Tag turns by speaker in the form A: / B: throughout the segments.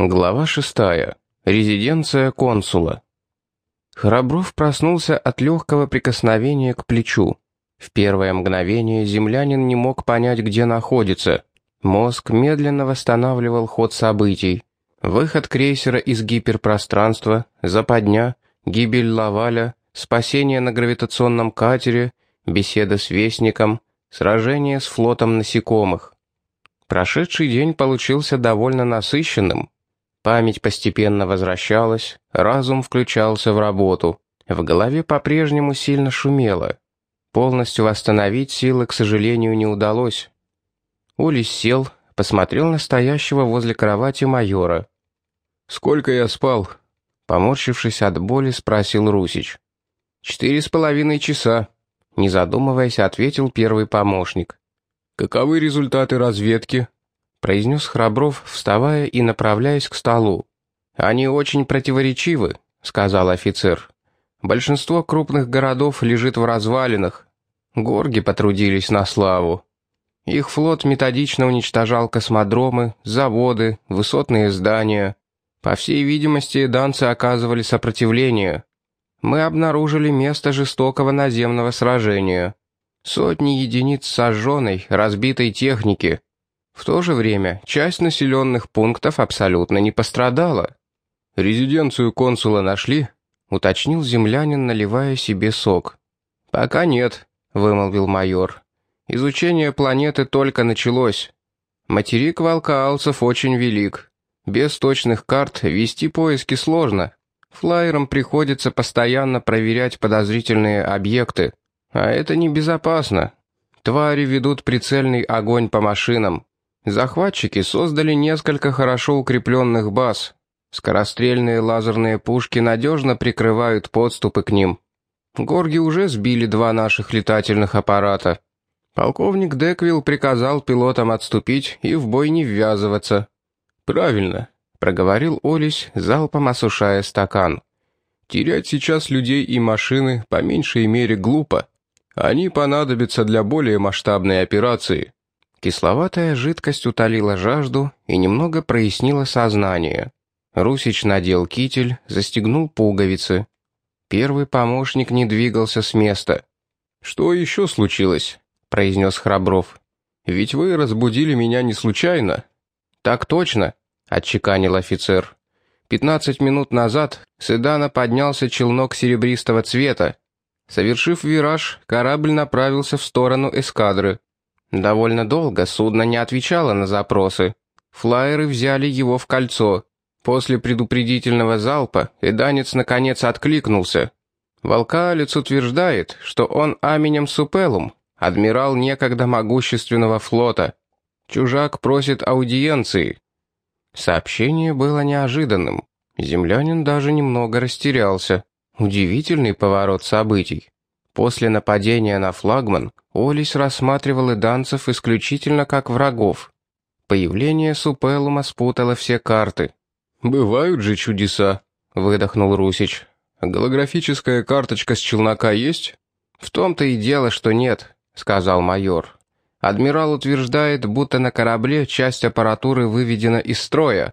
A: Глава шестая. Резиденция консула. Храбров проснулся от легкого прикосновения к плечу. В первое мгновение землянин не мог понять, где находится. Мозг медленно восстанавливал ход событий. Выход крейсера из гиперпространства, западня, гибель Лаваля, спасение на гравитационном катере, беседа с Вестником, сражение с флотом насекомых. Прошедший день получился довольно насыщенным. Память постепенно возвращалась, разум включался в работу. В голове по-прежнему сильно шумело. Полностью восстановить силы, к сожалению, не удалось. Улис сел, посмотрел на стоящего возле кровати майора. «Сколько я спал?» Поморщившись от боли, спросил Русич. «Четыре с половиной часа», — не задумываясь, ответил первый помощник. «Каковы результаты разведки?» — произнес Храбров, вставая и направляясь к столу. «Они очень противоречивы», — сказал офицер. «Большинство крупных городов лежит в развалинах. Горги потрудились на славу. Их флот методично уничтожал космодромы, заводы, высотные здания. По всей видимости, данцы оказывали сопротивление. Мы обнаружили место жестокого наземного сражения. Сотни единиц сожженной, разбитой техники — в то же время часть населенных пунктов абсолютно не пострадала. «Резиденцию консула нашли?» — уточнил землянин, наливая себе сок. «Пока нет», — вымолвил майор. «Изучение планеты только началось. Материк Волкаалцев очень велик. Без точных карт вести поиски сложно. Флайерам приходится постоянно проверять подозрительные объекты. А это небезопасно. Твари ведут прицельный огонь по машинам. Захватчики создали несколько хорошо укрепленных баз. Скорострельные лазерные пушки надежно прикрывают подступы к ним. Горги уже сбили два наших летательных аппарата. Полковник Деквилл приказал пилотам отступить и в бой не ввязываться. «Правильно», — проговорил Олесь, залпом осушая стакан. «Терять сейчас людей и машины по меньшей мере глупо. Они понадобятся для более масштабной операции». Кисловатая жидкость утолила жажду и немного прояснила сознание. Русич надел китель, застегнул пуговицы. Первый помощник не двигался с места. «Что еще случилось?» — произнес Храбров. «Ведь вы разбудили меня не случайно». «Так точно», — отчеканил офицер. «Пятнадцать минут назад с Эдана поднялся челнок серебристого цвета. Совершив вираж, корабль направился в сторону эскадры. Довольно долго судно не отвечало на запросы. Флайеры взяли его в кольцо. После предупредительного залпа Эданец наконец откликнулся. Волкаалец утверждает, что он Аменем Супелум, адмирал некогда могущественного флота. Чужак просит аудиенции. Сообщение было неожиданным. Землянин даже немного растерялся. Удивительный поворот событий. После нападения на флагман Олис рассматривал иданцев исключительно как врагов. Появление Супелума спутало все карты. «Бывают же чудеса», — выдохнул Русич. «Голографическая карточка с челнока есть?» «В том-то и дело, что нет», — сказал майор. «Адмирал утверждает, будто на корабле часть аппаратуры выведена из строя.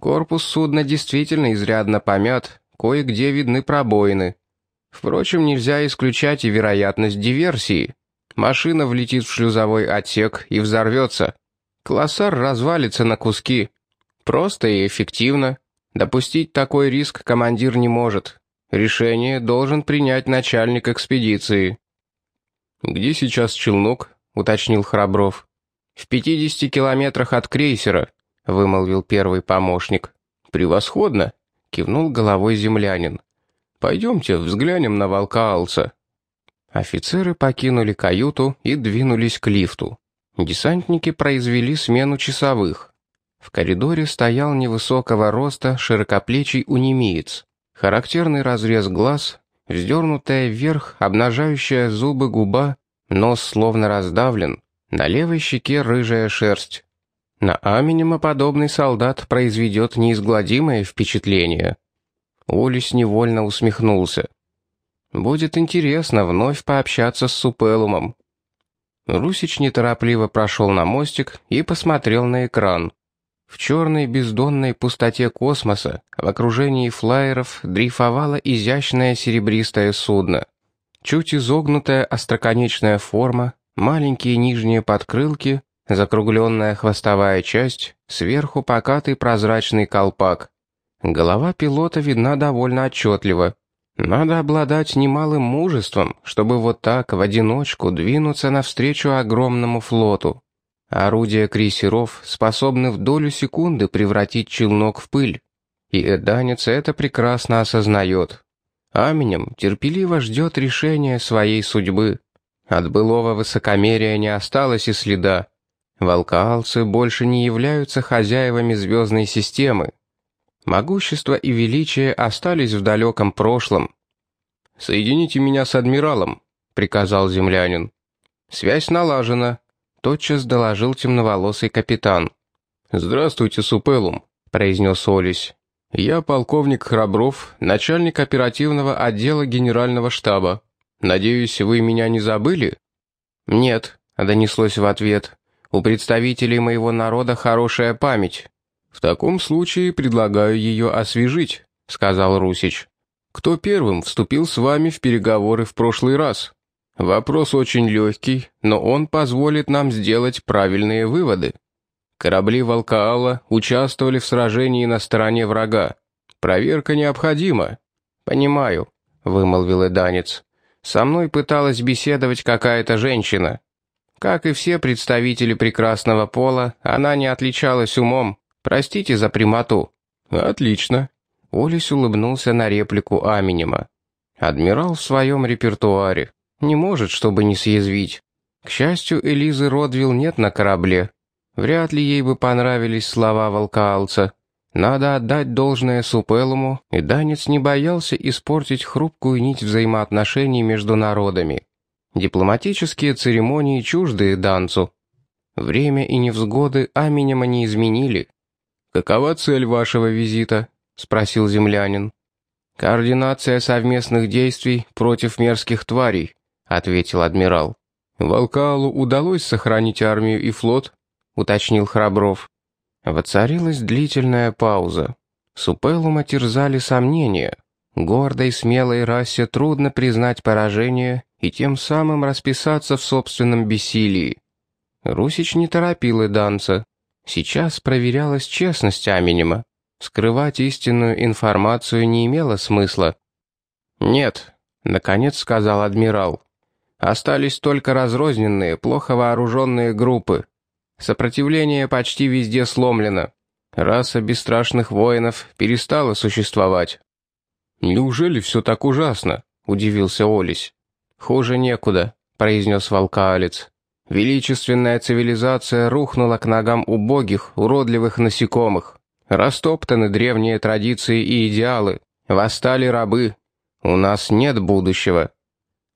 A: Корпус судна действительно изрядно помят, кое-где видны пробоины. Впрочем, нельзя исключать и вероятность диверсии. Машина влетит в шлюзовой отсек и взорвется. Классар развалится на куски. Просто и эффективно. Допустить такой риск командир не может. Решение должен принять начальник экспедиции. «Где сейчас челнок?» — уточнил Храбров. «В 50 километрах от крейсера», — вымолвил первый помощник. «Превосходно!» — кивнул головой землянин. «Пойдемте взглянем на волка Алса». Офицеры покинули каюту и двинулись к лифту. Десантники произвели смену часовых. В коридоре стоял невысокого роста широкоплечий унемиец. Характерный разрез глаз, вздернутая вверх, обнажающая зубы губа, нос словно раздавлен, на левой щеке рыжая шерсть. На Аминема подобный солдат произведет неизгладимое впечатление. Улис невольно усмехнулся. Будет интересно вновь пообщаться с Супелумом. Русич неторопливо прошел на мостик и посмотрел на экран. В черной бездонной пустоте космоса в окружении флайеров дрейфовало изящное серебристое судно. Чуть изогнутая остроконечная форма, маленькие нижние подкрылки, закругленная хвостовая часть, сверху покатый прозрачный колпак. Голова пилота видна довольно отчетливо. Надо обладать немалым мужеством, чтобы вот так в одиночку двинуться навстречу огромному флоту. Орудия крейсеров способны в долю секунды превратить челнок в пыль. И Эданец это прекрасно осознает. Аменем терпеливо ждет решения своей судьбы. От былого высокомерия не осталось и следа. Волкаалцы больше не являются хозяевами звездной системы. Могущество и величие остались в далеком прошлом. «Соедините меня с адмиралом», — приказал землянин. «Связь налажена», тотчас доложил темноволосый капитан. «Здравствуйте, Супелум», — произнес Олесь. «Я полковник Храбров, начальник оперативного отдела генерального штаба. Надеюсь, вы меня не забыли?» «Нет», — донеслось в ответ. «У представителей моего народа хорошая память». «В таком случае предлагаю ее освежить», — сказал Русич. «Кто первым вступил с вами в переговоры в прошлый раз?» Вопрос очень легкий, но он позволит нам сделать правильные выводы. Корабли Волкаала участвовали в сражении на стороне врага. Проверка необходима. Понимаю, вымолвил Эданец. Со мной пыталась беседовать какая-то женщина. Как и все представители прекрасного пола, она не отличалась умом. Простите за прямоту. Отлично. Олесь улыбнулся на реплику Аминема. Адмирал в своем репертуаре. Не может, чтобы не съязвить. К счастью, Элизы Родвилл нет на корабле. Вряд ли ей бы понравились слова волкаалца. Надо отдать должное Супелуму, и Данец не боялся испортить хрупкую нить взаимоотношений между народами. Дипломатические церемонии чуждые Данцу. Время и невзгоды Аминема не изменили. «Какова цель вашего визита?» — спросил землянин. «Координация совместных действий против мерзких тварей», ответил адмирал. «Волкалу удалось сохранить армию и флот?» — уточнил Храбров. Воцарилась длительная пауза. Супелума терзали сомнения. Гордой, смелой расе трудно признать поражение и тем самым расписаться в собственном бессилии. Русич не торопил и Данца. Сейчас проверялась честность Аминема. Скрывать истинную информацию не имело смысла. «Нет», — наконец сказал адмирал. Остались только разрозненные, плохо вооруженные группы. Сопротивление почти везде сломлено. Раса бесстрашных воинов перестала существовать. «Неужели все так ужасно?» — удивился Олесь. «Хуже некуда», — произнес волкаалец. «Величественная цивилизация рухнула к ногам убогих, уродливых насекомых. Растоптаны древние традиции и идеалы. Восстали рабы. У нас нет будущего».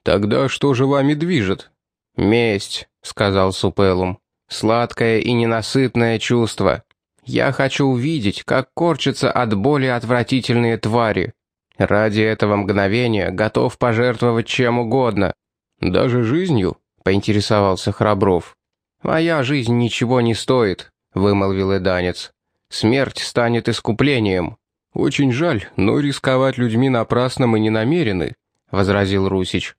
A: «Тогда что же вами движет?» «Месть», — сказал Супелум. «Сладкое и ненасытное чувство. Я хочу увидеть, как корчатся от боли отвратительные твари. Ради этого мгновения готов пожертвовать чем угодно. Даже жизнью?» — поинтересовался Храбров. «Моя жизнь ничего не стоит», — вымолвил Эданец. «Смерть станет искуплением». «Очень жаль, но рисковать людьми напрасно мы не намерены», — возразил Русич.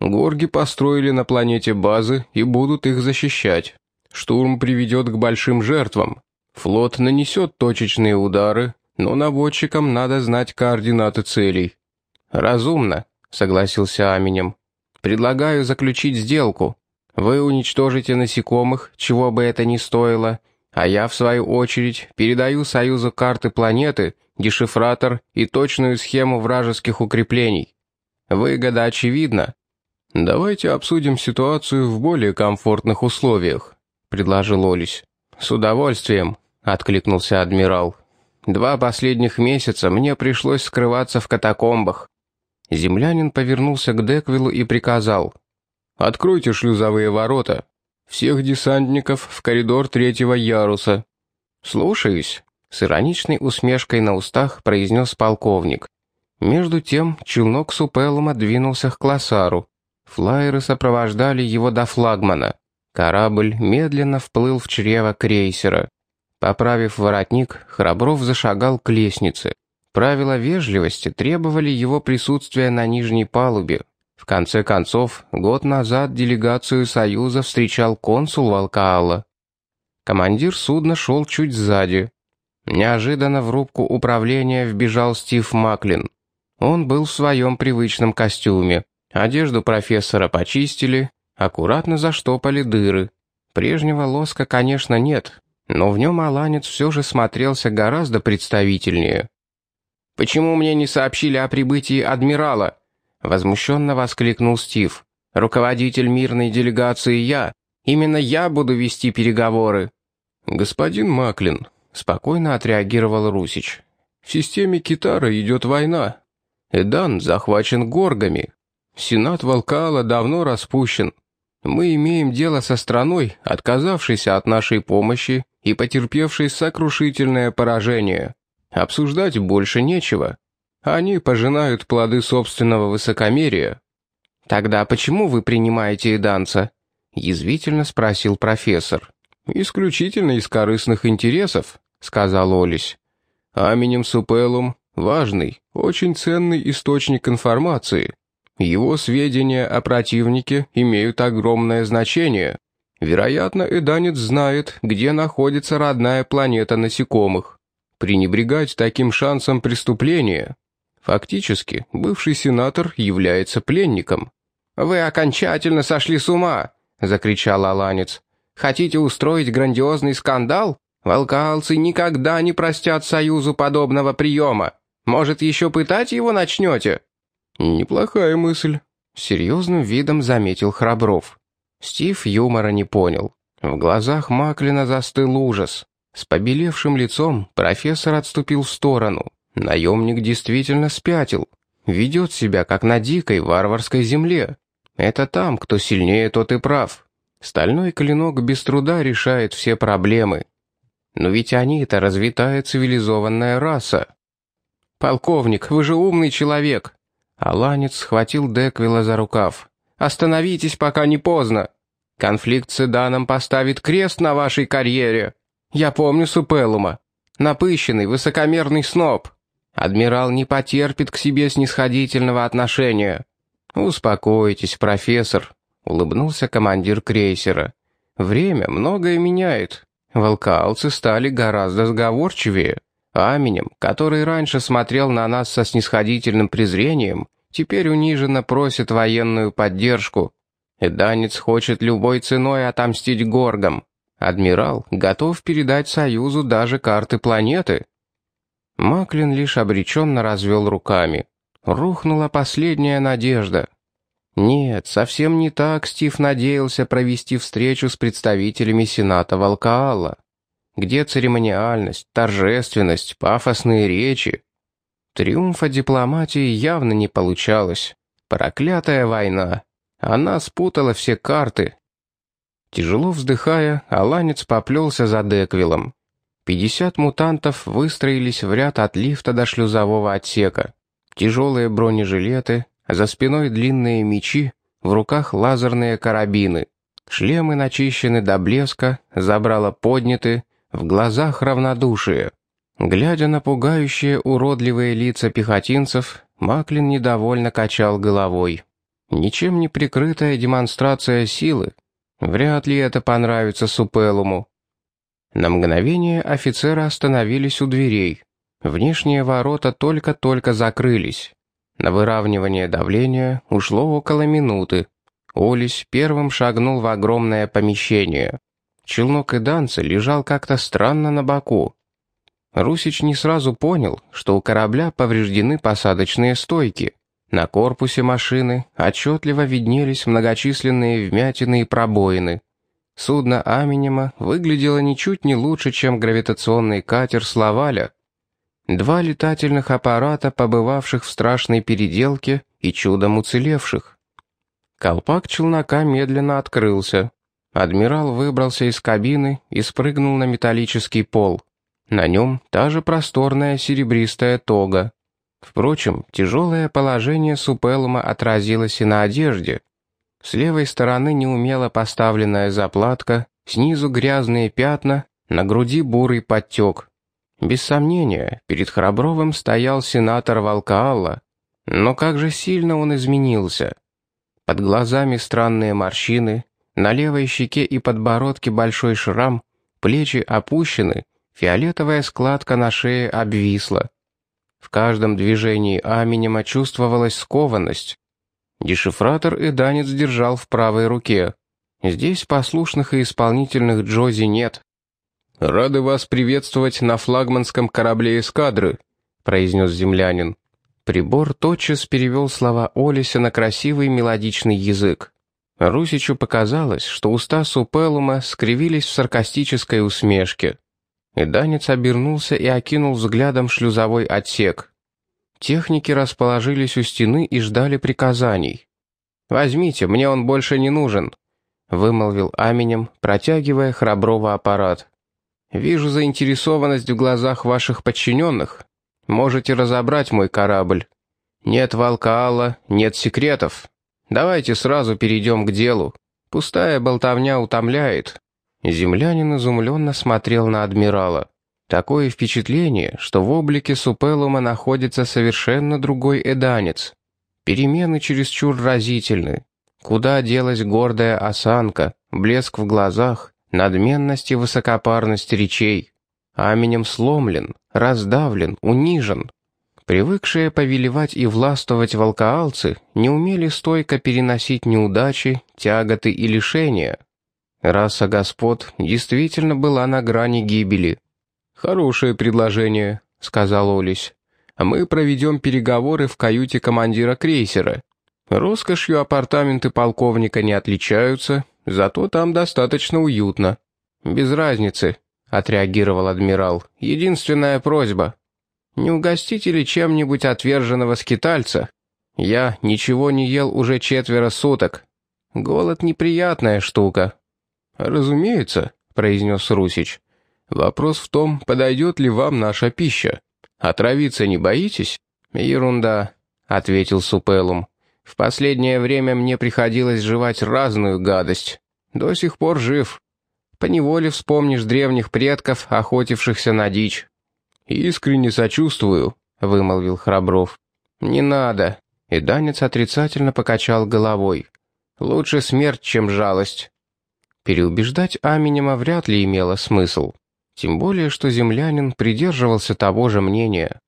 A: Горги построили на планете базы и будут их защищать. Штурм приведет к большим жертвам. Флот нанесет точечные удары, но наводчикам надо знать координаты целей. «Разумно», — согласился Аминем. «Предлагаю заключить сделку. Вы уничтожите насекомых, чего бы это ни стоило, а я, в свою очередь, передаю Союзу карты планеты, дешифратор и точную схему вражеских укреплений. Выгода очевидна. «Давайте обсудим ситуацию в более комфортных условиях», — предложил Олесь. «С удовольствием», — откликнулся адмирал. «Два последних месяца мне пришлось скрываться в катакомбах». Землянин повернулся к Деквилу и приказал. «Откройте шлюзовые ворота. Всех десантников в коридор третьего яруса». «Слушаюсь», — с ироничной усмешкой на устах произнес полковник. Между тем челнок Супелума двинулся к Классару. Флайеры сопровождали его до флагмана. Корабль медленно вплыл в чрево крейсера. Поправив воротник, Храбров зашагал к лестнице. Правила вежливости требовали его присутствия на нижней палубе. В конце концов, год назад делегацию Союза встречал консул Валкаала. Командир судна шел чуть сзади. Неожиданно в рубку управления вбежал Стив Маклин. Он был в своем привычном костюме. Одежду профессора почистили, аккуратно заштопали дыры. Прежнего лоска, конечно, нет, но в нем Аланец все же смотрелся гораздо представительнее. «Почему мне не сообщили о прибытии адмирала?» — возмущенно воскликнул Стив. «Руководитель мирной делегации я. Именно я буду вести переговоры».
B: «Господин Маклин», — спокойно отреагировал Русич. «В системе Китара идет война. Эдан захвачен горгами. Сенат Волкаала давно распущен. Мы имеем дело со страной, отказавшейся от нашей помощи и потерпевшей сокрушительное поражение. Обсуждать больше нечего. Они пожинают плоды собственного высокомерия.
A: «Тогда почему вы принимаете Эданца?» — язвительно спросил профессор.
B: «Исключительно из корыстных интересов», — сказал Олесь. «Аминем Супелум — важный, очень ценный источник информации. Его сведения о противнике имеют огромное значение. Вероятно, Эданец знает, где находится родная планета насекомых. Пренебрегать таким шансом преступления. Фактически, бывший сенатор является пленником.
A: «Вы окончательно сошли с ума!» — закричал Аланец. «Хотите устроить грандиозный скандал? Волкалцы никогда не простят Союзу подобного приема. Может, еще пытать его начнете?»
B: «Неплохая мысль», —
A: серьезным видом заметил Храбров. Стив юмора не понял. В глазах Маклина застыл ужас. С побелевшим лицом профессор отступил в сторону. Наемник действительно спятил. Ведет себя, как на дикой варварской земле. Это там, кто сильнее, тот и прав. Стальной клинок без труда решает все проблемы. Но ведь они-то развитая цивилизованная раса. «Полковник, вы же умный человек!» Аланец схватил Деквила за рукав. «Остановитесь, пока не поздно. Конфликт с Эданом поставит крест на вашей карьере. Я помню Супелума. Напыщенный, высокомерный сноб. Адмирал не потерпит к себе снисходительного отношения». «Успокойтесь, профессор», — улыбнулся командир крейсера. «Время многое меняет. Волкалцы стали гораздо сговорчивее». Аменем, который раньше смотрел на нас со снисходительным презрением, теперь униженно просит военную поддержку. Эданец хочет любой ценой отомстить горгам. Адмирал готов передать Союзу даже карты планеты. Маклин лишь обреченно развел руками. Рухнула последняя надежда. Нет, совсем не так Стив надеялся провести встречу с представителями Сената Волкаала. Где церемониальность, торжественность, пафосные речи? Триумфа дипломатии явно не получалось. Проклятая война. Она спутала все карты. Тяжело вздыхая, Аланец поплелся за Деквилом. Пятьдесят мутантов выстроились в ряд от лифта до шлюзового отсека. Тяжелые бронежилеты, за спиной длинные мечи, в руках лазерные карабины. Шлемы начищены до блеска, забрала подняты, в глазах равнодушие. Глядя на пугающие уродливые лица пехотинцев, Маклин недовольно качал головой. Ничем не прикрытая демонстрация силы. Вряд ли это понравится Супелуму. На мгновение офицеры остановились у дверей. Внешние ворота только-только закрылись. На выравнивание давления ушло около минуты. Олесь первым шагнул в огромное помещение. Челнок и Данца лежал как-то странно на боку. Русич не сразу понял, что у корабля повреждены посадочные стойки. На корпусе машины отчетливо виднелись многочисленные вмятины и пробоины. Судно Аминема выглядело ничуть не лучше, чем гравитационный катер Славаля. Два летательных аппарата, побывавших в страшной переделке и чудом уцелевших. Колпак челнока медленно открылся. Адмирал выбрался из кабины и спрыгнул на металлический пол. На нем та же просторная серебристая тога. Впрочем, тяжелое положение Супелума отразилось и на одежде. С левой стороны неумело поставленная заплатка, снизу грязные пятна, На груди бурый подтек. Без сомнения, перед Храбровым стоял сенатор Волкаалла. Но как же сильно он изменился. Под глазами странные морщины, на левой щеке и подбородке большой шрам, плечи опущены, фиолетовая складка на шее обвисла. В каждом движении Аминема чувствовалась скованность. Дешифратор и данец держал в правой руке. Здесь послушных и исполнительных Джози нет.
B: «Рады вас приветствовать на флагманском корабле эскадры», — произнес землянин.
A: Прибор тотчас перевел слова Олиса на красивый мелодичный язык. Русичу показалось, что уста Супелума скривились в саркастической усмешке. Данец обернулся и окинул взглядом шлюзовой отсек. Техники расположились у стены и ждали приказаний. «Возьмите, мне он больше не нужен», — вымолвил Аминем, протягивая храброво аппарат. «Вижу заинтересованность в глазах ваших подчиненных. Можете разобрать мой корабль. Нет Валкаала, нет секретов. Давайте сразу перейдем к делу. Пустая болтовня утомляет». Землянин изумленно смотрел на адмирала. Такое впечатление, что в облике Супелума находится совершенно другой эданец. Перемены чересчур разительны. Куда делась гордая осанка, блеск в глазах, надменность и высокопарность речей? Аменем сломлен, раздавлен, унижен. Привыкшие повелевать и властвовать волкоалцы не умели стойко переносить неудачи, тяготы и лишения. Раса господ действительно была на грани гибели.
B: «Хорошее предложение», — сказал Олесь. «Мы проведем переговоры в каюте командира крейсера. Роскошью апартаменты полковника не отличаются, зато там достаточно уютно».
A: «Без разницы», — отреагировал адмирал. «Единственная просьба. Не угостите ли чем-нибудь отверженного скитальца? Я ничего не ел уже четверо суток. Голод — неприятная штука».
B: «Разумеется», — произнес Русич. Вопрос в том, подойдет ли вам наша пища. Отравиться не боитесь?
A: Ерунда, ответил Супелум. В последнее время мне приходилось жевать разную гадость. До сих пор жив. Поневоле вспомнишь древних предков, охотившихся на дичь.
B: «Искренне сочувствую», — вымолвил Храбров.
A: «Не надо», — и Данец отрицательно покачал головой. «Лучше смерть, чем жалость». Переубеждать Аминема вряд ли имело смысл. Тем более, что землянин придерживался того же мнения.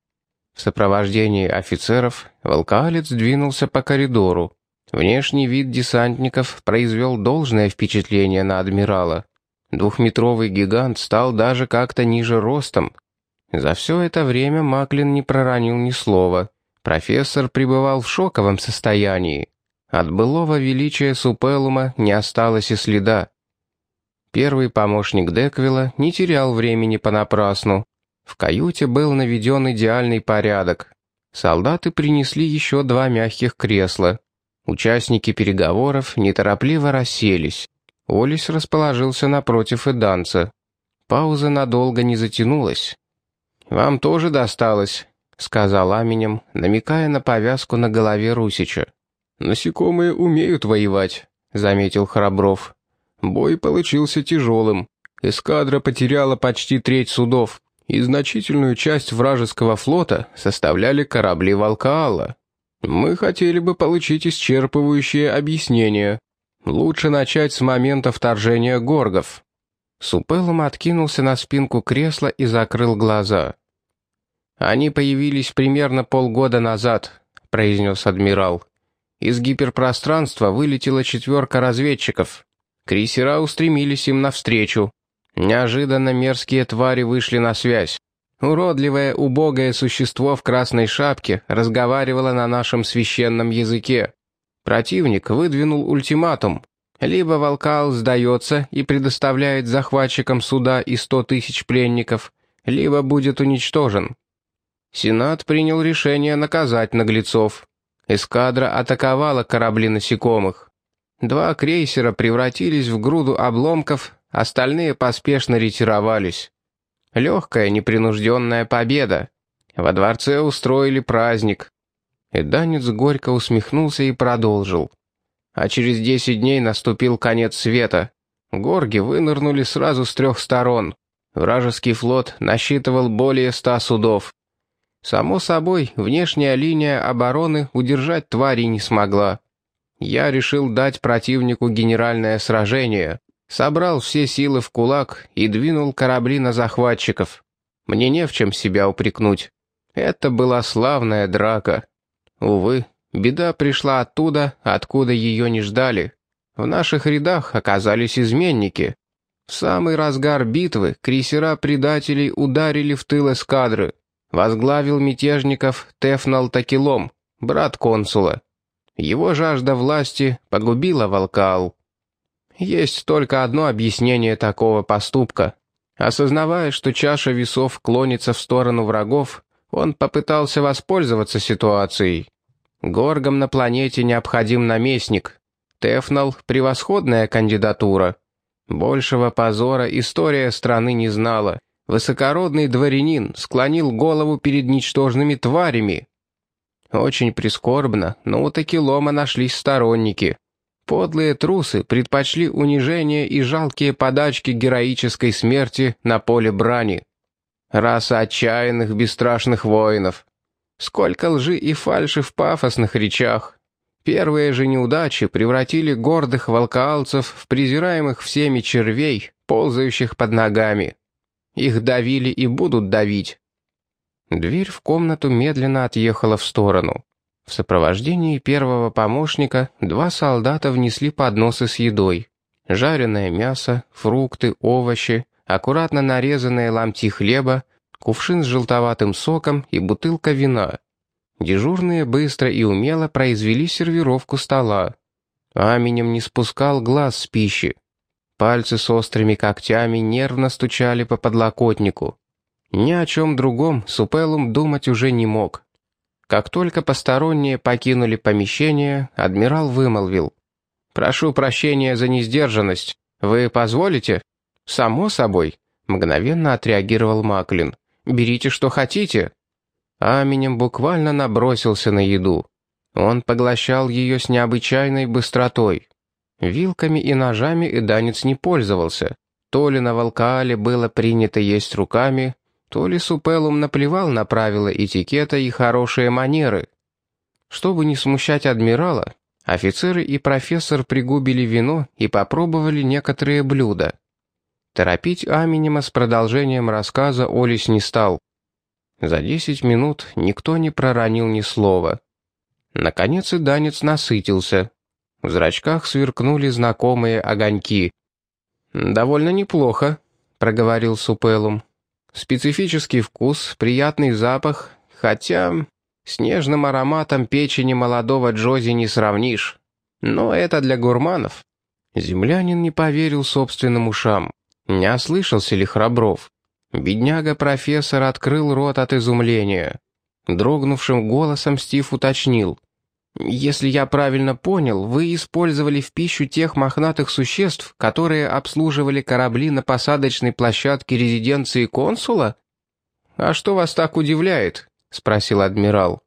A: В сопровождении офицеров волкалец двинулся по коридору. Внешний вид десантников произвел должное впечатление на адмирала. Двухметровый гигант стал даже как-то ниже ростом. За все это время Маклин не проронил ни слова. Профессор пребывал в шоковом состоянии. От былого величия Супелума не осталось и следа. Первый помощник Деквилла не терял времени понапрасну. В каюте был наведен идеальный порядок. Солдаты принесли еще два мягких кресла. Участники переговоров неторопливо расселись. Олис расположился напротив Эданца. Пауза надолго не затянулась. «Вам тоже досталось», — сказал Аминем, намекая на повязку на голове Русича.
B: «Насекомые умеют воевать», — заметил Храбров. Бой получился тяжелым. Эскадра потеряла почти треть судов, и значительную часть вражеского флота составляли корабли Волкаала. Мы хотели бы получить исчерпывающее объяснение. Лучше начать с момента вторжения горгов».
A: Супелом откинулся на спинку кресла и закрыл глаза. «Они появились примерно полгода назад», — произнес адмирал. «Из гиперпространства вылетела четверка разведчиков. Крейсера устремились им навстречу. Неожиданно мерзкие твари вышли на связь. Уродливое, убогое существо в красной шапке разговаривало на нашем священном языке. Противник выдвинул ультиматум. Либо Волкал сдается и предоставляет захватчикам суда и сто тысяч пленников, либо будет уничтожен. Сенат принял решение наказать наглецов. Эскадра атаковала корабли насекомых. Два крейсера превратились в груду обломков, остальные поспешно ретировались. Легкая, непринужденная победа. Во дворце устроили праздник. Эданец горько усмехнулся и продолжил. А через десять дней наступил конец света. Горги вынырнули сразу с трех сторон. Вражеский флот насчитывал более ста судов. Само собой, внешняя линия обороны удержать твари не смогла. Я решил дать противнику генеральное сражение, собрал все силы в кулак и двинул корабли на захватчиков. Мне не в чем себя упрекнуть. Это была славная драка. Увы, беда пришла оттуда, откуда ее не ждали. В наших рядах оказались изменники. В самый разгар битвы крейсера предателей ударили в тыл эскадры. Возглавил мятежников Тефнал Такилом, брат консула. Его жажда власти погубила Волкал. Есть только одно объяснение такого поступка. Осознавая, что чаша весов клонится в сторону врагов, он попытался воспользоваться ситуацией. Горгам на планете необходим наместник. Тефнал — превосходная кандидатура. Большего позора история страны не знала. Высокородный дворянин склонил голову перед ничтожными тварями. Очень прискорбно, но у Такилома нашлись сторонники. Подлые трусы предпочли унижение и жалкие подачки героической смерти на поле брани. Раса отчаянных, бесстрашных воинов. Сколько лжи и фальши в пафосных речах. Первые же неудачи превратили гордых волкаалцев в презираемых всеми червей, ползающих под ногами. Их давили и будут давить. Дверь в комнату медленно отъехала в сторону. В сопровождении первого помощника два солдата внесли подносы с едой. Жареное мясо, фрукты, овощи, аккуратно нарезанные ломти хлеба, кувшин с желтоватым соком и бутылка вина. Дежурные быстро и умело произвели сервировку стола. Аменем не спускал глаз с пищи. Пальцы с острыми когтями нервно стучали по подлокотнику. Ни о чем другом Супелум думать уже не мог. Как только посторонние покинули помещение, адмирал вымолвил. «Прошу прощения за несдержанность. Вы позволите?» «Само собой», — мгновенно отреагировал Маклин. «Берите, что хотите». Аменем буквально набросился на еду. Он поглощал ее с необычайной быстротой. Вилками и ножами и данец не пользовался. То ли на Волкаале было принято есть руками, то ли Супелум наплевал на правила этикета и хорошие манеры. Чтобы не смущать адмирала, офицеры и профессор пригубили вино и попробовали некоторые блюда. Торопить Аминема с продолжением рассказа Олис не стал. За десять минут никто не проронил ни слова. Наконец и Данец насытился. В зрачках сверкнули знакомые огоньки. «Довольно неплохо», — проговорил Супелум. Специфический вкус, приятный запах, хотя с нежным ароматом печени молодого Джози не сравнишь. Но это для гурманов. Землянин не поверил собственным ушам. Не ослышался ли Храбров? Бедняга-профессор открыл рот от изумления. Дрогнувшим голосом Стив уточнил. «Если я правильно понял, вы использовали в пищу тех мохнатых существ, которые обслуживали корабли на посадочной площадке резиденции консула?» «А что вас так удивляет?» — спросил адмирал.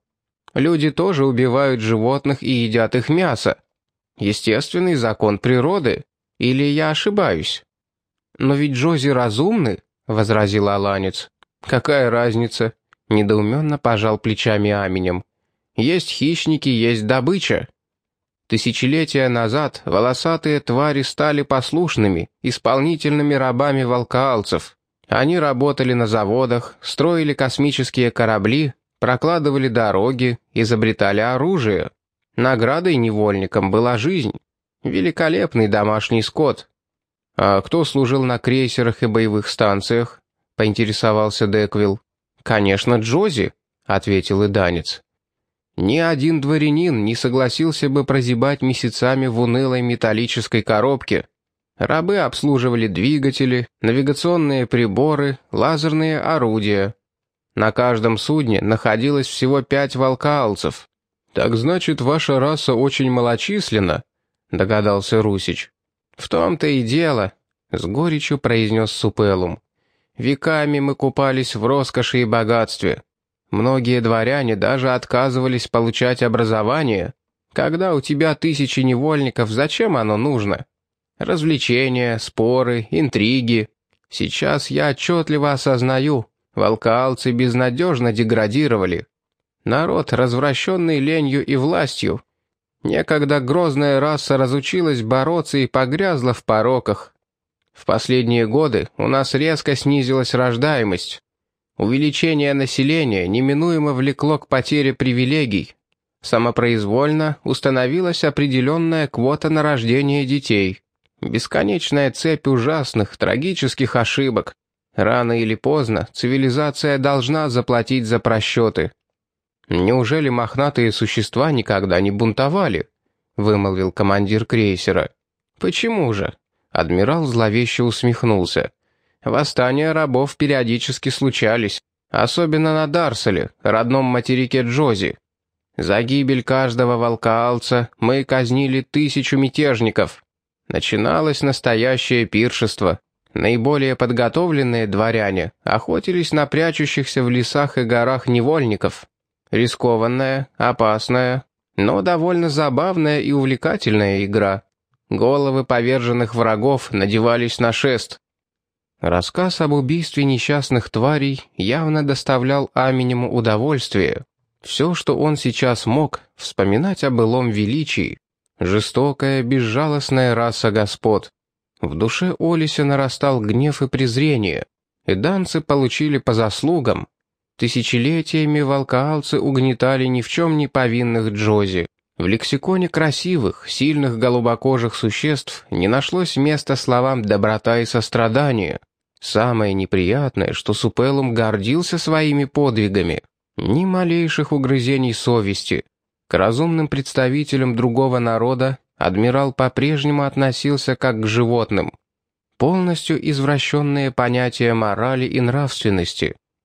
A: «Люди тоже убивают животных и едят их мясо. Естественный закон природы. Или я ошибаюсь?» «Но ведь Джози разумны», — возразил Аланец. «Какая разница?» — недоуменно пожал плечами Аменем. Есть хищники, есть добыча. Тысячелетия назад волосатые твари стали послушными, исполнительными рабами волкаалцев. Они работали на заводах, строили космические корабли, прокладывали дороги, изобретали оружие. Наградой невольникам была жизнь. Великолепный домашний скот. «А кто служил на крейсерах и боевых станциях?» — поинтересовался Деквилл. «Конечно, Джози», — ответил и Данец. Ни один дворянин не согласился бы прозябать месяцами в унылой металлической коробке. Рабы обслуживали двигатели, навигационные приборы, лазерные орудия. На каждом судне находилось всего пять волкаалцев. «Так значит, ваша раса очень малочисленна», — догадался Русич. «В том-то и дело», — с горечью произнес Супелум. «Веками мы купались в роскоши и богатстве. Многие дворяне даже отказывались получать образование. Когда у тебя тысячи невольников, зачем оно нужно? Развлечения, споры, интриги. Сейчас я отчетливо осознаю, волкаалцы безнадежно деградировали. Народ, развращенный ленью и властью. Некогда грозная раса разучилась бороться и погрязла в пороках. В последние годы у нас резко снизилась рождаемость. Увеличение населения неминуемо влекло к потере привилегий. Самопроизвольно установилась определенная квота на рождение детей. Бесконечная цепь ужасных, трагических ошибок. Рано или поздно цивилизация должна заплатить за просчеты. «Неужели мохнатые существа никогда не бунтовали?» — вымолвил командир крейсера. «Почему же?» — адмирал зловеще усмехнулся. «Восстания рабов периодически случались, особенно на Дарселе, родном материке Джози. За гибель каждого волкаалца мы казнили тысячу мятежников. Начиналось настоящее пиршество. Наиболее подготовленные дворяне охотились на прячущихся в лесах и горах невольников. Рискованная, опасная, но довольно забавная и увлекательная игра. Головы поверженных врагов надевались на шест. Рассказ об убийстве несчастных тварей явно доставлял Аминему удовольствие. Все, что он сейчас мог, вспоминать о былом величии. Жестокая, безжалостная раса господ. В душе Олися нарастал гнев и презрение. И получили по заслугам. Тысячелетиями волкаалцы угнетали ни в чем не повинных Джози. В лексиконе красивых, сильных голубокожих существ не нашлось места словам «доброта» и «сострадание». Самое неприятное, что Супелум гордился своими подвигами. Ни малейших угрызений совести. К разумным представителям другого народа адмирал по-прежнему относился как к животным. Полностью извращенные понятия морали и нравственности –